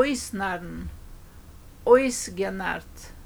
Oisnern, oisgenert.